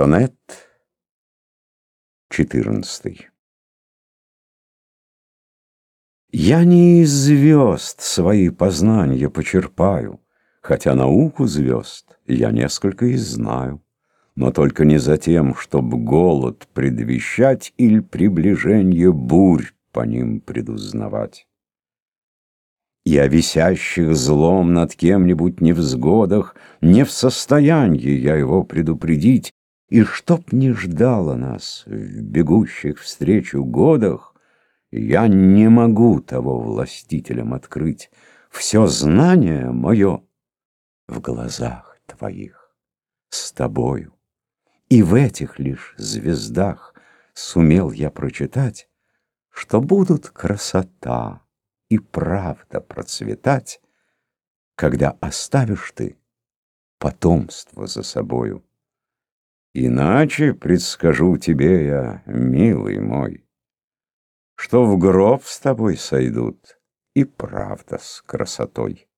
Сонет четырнадцатый Я не из звезд свои познания почерпаю, Хотя науку звезд я несколько и знаю, Но только не за тем, чтоб голод предвещать Или приближение бурь по ним предузнавать. И о висящих злом над кем-нибудь невзгодах Не в состоянии я его предупредить, И чтоб не ждало нас в бегущих встречу годах, Я не могу того властителям открыть. Все знание мое в глазах твоих, с тобою. И в этих лишь звездах сумел я прочитать, Что будут красота и правда процветать, Когда оставишь ты потомство за собою. Иначе предскажу тебе я, милый мой, Что в гроб с тобой сойдут и правда с красотой.